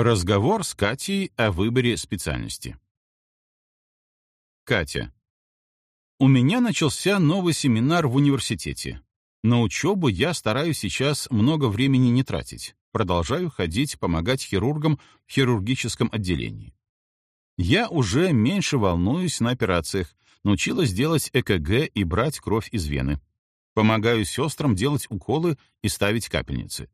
Разговор с Катей о выборе специальности. Катя. У меня начался новый семинар в университете. На учебу я стараюсь сейчас много времени не тратить. Продолжаю ходить, помогать хирургам в хирургическом отделении. Я уже меньше волнуюсь на операциях, научилась делать ЭКГ и брать кровь из вены. Помогаю сестрам делать уколы и ставить капельницы.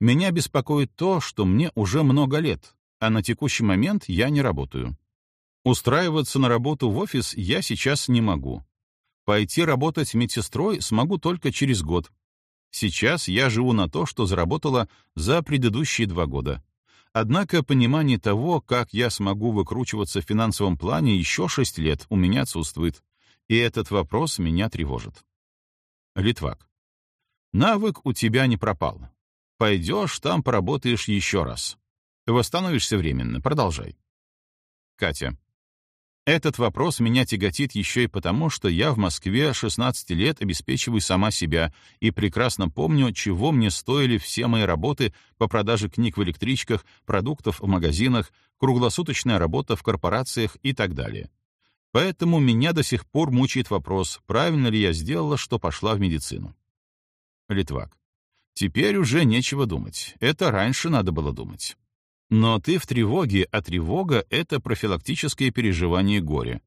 Меня беспокоит то, что мне уже много лет, а на текущий момент я не работаю. Устраиваться на работу в офис я сейчас не могу. Пойти работать медсестрой смогу только через год. Сейчас я живу на то, что заработала за предыдущие два года. Однако понимание того, как я смогу выкручиваться в финансовом плане еще шесть лет, у меня отсутствует. И этот вопрос меня тревожит. Литвак. Навык у тебя не пропал. Пойдешь, там поработаешь еще раз. Восстановишься временно. Продолжай. Катя. Этот вопрос меня тяготит еще и потому, что я в Москве 16 лет обеспечиваю сама себя и прекрасно помню, чего мне стоили все мои работы по продаже книг в электричках, продуктов в магазинах, круглосуточная работа в корпорациях и так далее. Поэтому меня до сих пор мучает вопрос, правильно ли я сделала, что пошла в медицину. Литвак. Теперь уже нечего думать. Это раньше надо было думать. Но ты в тревоге, а тревога — это профилактическое переживание горя.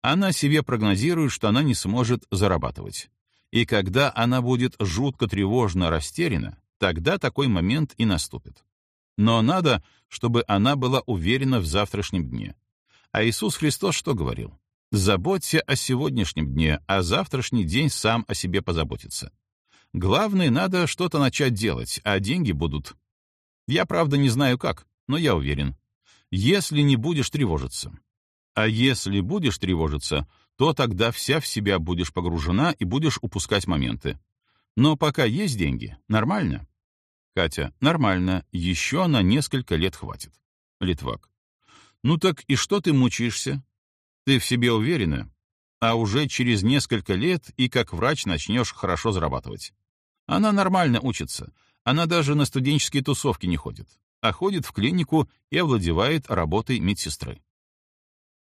Она себе прогнозирует, что она не сможет зарабатывать. И когда она будет жутко тревожно растеряна, тогда такой момент и наступит. Но надо, чтобы она была уверена в завтрашнем дне. А Иисус Христос что говорил? «Заботься о сегодняшнем дне, а завтрашний день сам о себе позаботится». Главное, надо что-то начать делать, а деньги будут. Я, правда, не знаю как, но я уверен. Если не будешь тревожиться. А если будешь тревожиться, то тогда вся в себя будешь погружена и будешь упускать моменты. Но пока есть деньги, нормально? Катя, нормально, еще на несколько лет хватит. Литвак. Ну так и что ты мучаешься? Ты в себе уверена? А уже через несколько лет и как врач начнешь хорошо зарабатывать. Она нормально учится. Она даже на студенческие тусовки не ходит, а ходит в клинику и овладевает работой медсестры.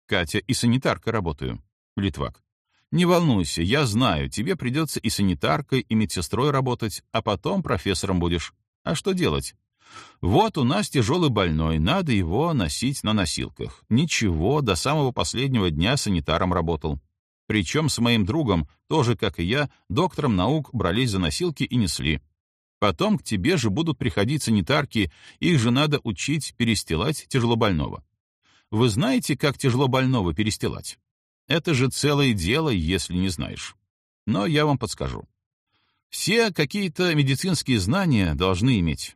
Катя, и санитаркой работаю. Литвак. Не волнуйся, я знаю, тебе придется и санитаркой, и медсестрой работать, а потом профессором будешь. А что делать? Вот у нас тяжелый больной, надо его носить на носилках. Ничего, до самого последнего дня санитаром работал. Причем с моим другом, тоже как и я, доктором наук брались за носилки и несли. Потом к тебе же будут приходить санитарки, их же надо учить перестилать тяжелобольного. Вы знаете, как тяжелобольного перестилать? Это же целое дело, если не знаешь. Но я вам подскажу. Все какие-то медицинские знания должны иметь.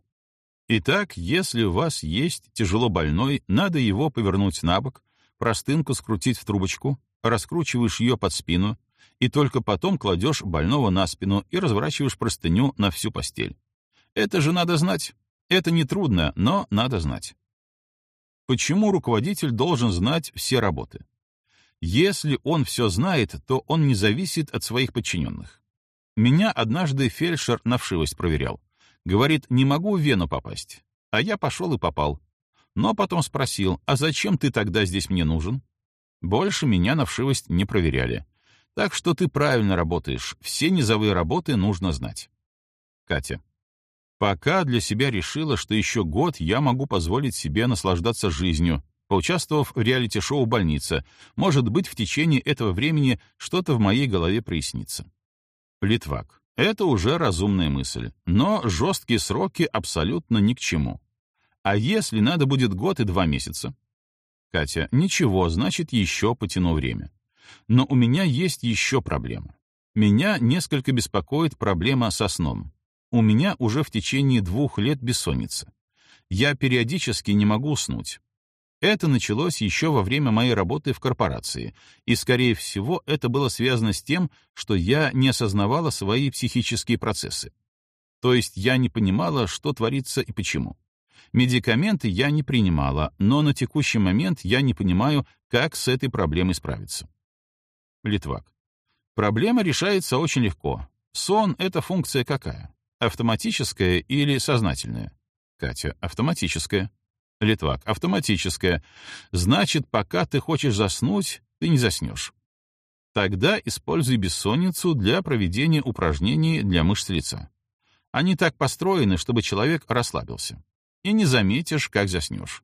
Итак, если у вас есть тяжело больной, надо его повернуть на бок, простынку скрутить в трубочку, раскручиваешь ее под спину, и только потом кладешь больного на спину и разворачиваешь простыню на всю постель. Это же надо знать. Это не трудно, но надо знать. Почему руководитель должен знать все работы? Если он все знает, то он не зависит от своих подчиненных. Меня однажды фельдшер на вшивость проверял. Говорит, не могу в вену попасть. А я пошел и попал. Но потом спросил, а зачем ты тогда здесь мне нужен? Больше меня на вшивость не проверяли. Так что ты правильно работаешь. Все низовые работы нужно знать. Катя. Пока для себя решила, что еще год я могу позволить себе наслаждаться жизнью, поучаствовав в реалити-шоу «Больница». Может быть, в течение этого времени что-то в моей голове прояснится. Литвак. Это уже разумная мысль, но жесткие сроки абсолютно ни к чему. А если надо будет год и два месяца? Катя, ничего, значит, еще потяну время. Но у меня есть еще проблема. Меня несколько беспокоит проблема со сном. У меня уже в течение двух лет бессонница. Я периодически не могу уснуть. Это началось еще во время моей работы в корпорации, и, скорее всего, это было связано с тем, что я не осознавала свои психические процессы. То есть я не понимала, что творится и почему. Медикаменты я не принимала, но на текущий момент я не понимаю, как с этой проблемой справиться. Литвак. Проблема решается очень легко. Сон — это функция какая? Автоматическая или сознательная? Катя. Автоматическая. Литвак. Автоматическое. Значит, пока ты хочешь заснуть, ты не заснешь. Тогда используй бессонницу для проведения упражнений для мышц лица. Они так построены, чтобы человек расслабился. И не заметишь, как заснешь.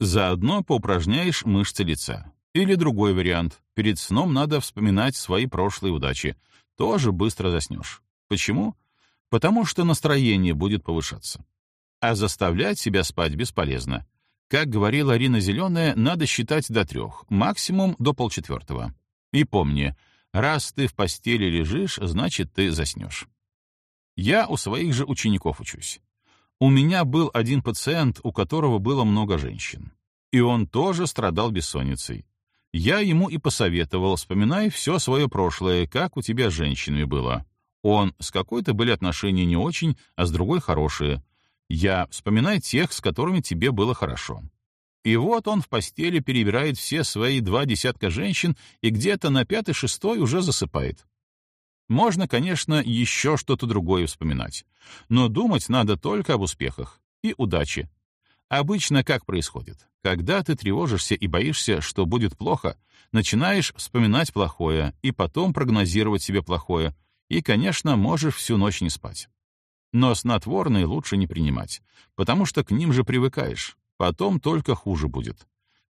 Заодно поупражняешь мышцы лица. Или другой вариант. Перед сном надо вспоминать свои прошлые удачи. Тоже быстро заснешь. Почему? Потому что настроение будет повышаться. А заставлять себя спать бесполезно. Как говорила Арина Зеленая, надо считать до трех, максимум до полчетвертого. И помни, раз ты в постели лежишь, значит, ты заснешь. Я у своих же учеников учусь. У меня был один пациент, у которого было много женщин. И он тоже страдал бессонницей. Я ему и посоветовал, вспоминай все свое прошлое, как у тебя с женщинами было. Он, с какой-то были отношения не очень, а с другой хорошие. Я, вспоминай тех, с которыми тебе было хорошо. И вот он в постели перебирает все свои два десятка женщин и где-то на пятый-шестой уже засыпает. Можно, конечно, еще что-то другое вспоминать, но думать надо только об успехах и удаче. Обычно как происходит? Когда ты тревожишься и боишься, что будет плохо, начинаешь вспоминать плохое и потом прогнозировать себе плохое, и, конечно, можешь всю ночь не спать. Но снотворные лучше не принимать, потому что к ним же привыкаешь, Потом только хуже будет.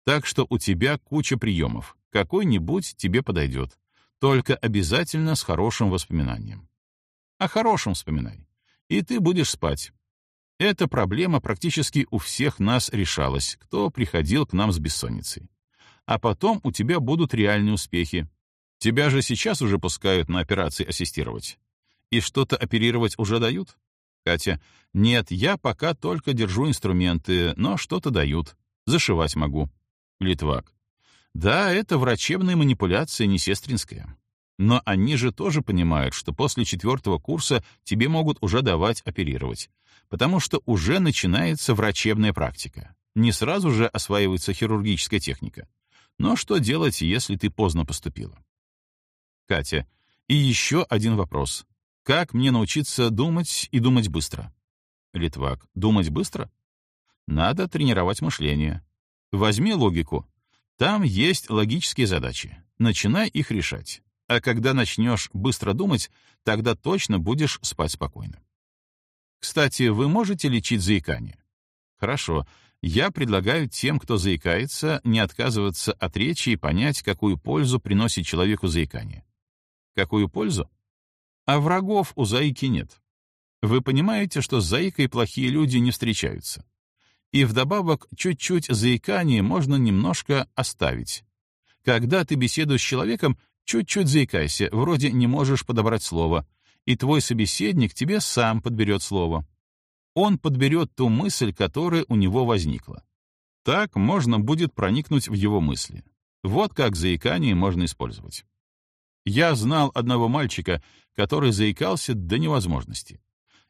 Так что у тебя куча приемов. Какой-нибудь тебе подойдет. Только обязательно с хорошим воспоминанием. О хорошем вспоминай. И ты будешь спать. Эта проблема практически у всех нас решалась, кто приходил к нам с бессонницей. А потом у тебя будут реальные успехи. Тебя же сейчас уже пускают на операции ассистировать. И что-то оперировать уже дают? Катя. Нет, я пока только держу инструменты, но что-то дают. Зашивать могу. Литвак. Да, это врачебная манипуляция, не сестринская. Но они же тоже понимают, что после четвертого курса тебе могут уже давать оперировать, потому что уже начинается врачебная практика. Не сразу же осваивается хирургическая техника. Но что делать, если ты поздно поступила? Катя. И еще один вопрос. Как мне научиться думать и думать быстро? Литвак. Думать быстро? Надо тренировать мышление. Возьми логику. Там есть логические задачи. Начинай их решать. А когда начнешь быстро думать, тогда точно будешь спать спокойно. Кстати, вы можете лечить заикание? Хорошо. Я предлагаю тем, кто заикается, не отказываться от речи и понять, какую пользу приносит человеку заикание. Какую пользу? А врагов у заики нет. Вы понимаете, что с заикой плохие люди не встречаются. И вдобавок чуть-чуть заикание можно немножко оставить. Когда ты беседуешь с человеком, чуть-чуть заикайся, вроде не можешь подобрать слово, и твой собеседник тебе сам подберет слово. Он подберет ту мысль, которая у него возникла. Так можно будет проникнуть в его мысли. Вот как заикание можно использовать. Я знал одного мальчика, который заикался до невозможности.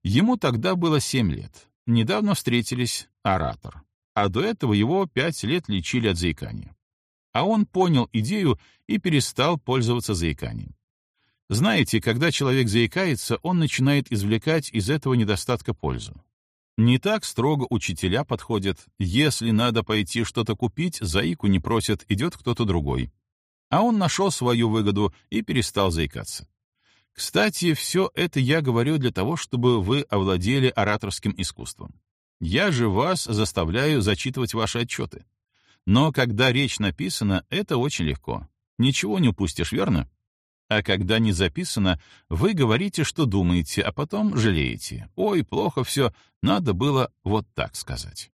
Ему тогда было семь лет. Недавно встретились оратор. А до этого его пять лет лечили от заикания. А он понял идею и перестал пользоваться заиканием. Знаете, когда человек заикается, он начинает извлекать из этого недостатка пользу. Не так строго учителя подходят. Если надо пойти что-то купить, заику не просят, идет кто-то другой. А он нашел свою выгоду и перестал заикаться. Кстати, все это я говорю для того, чтобы вы овладели ораторским искусством. Я же вас заставляю зачитывать ваши отчеты. Но когда речь написана, это очень легко. Ничего не упустишь, верно? А когда не записано, вы говорите, что думаете, а потом жалеете. Ой, плохо все, надо было вот так сказать.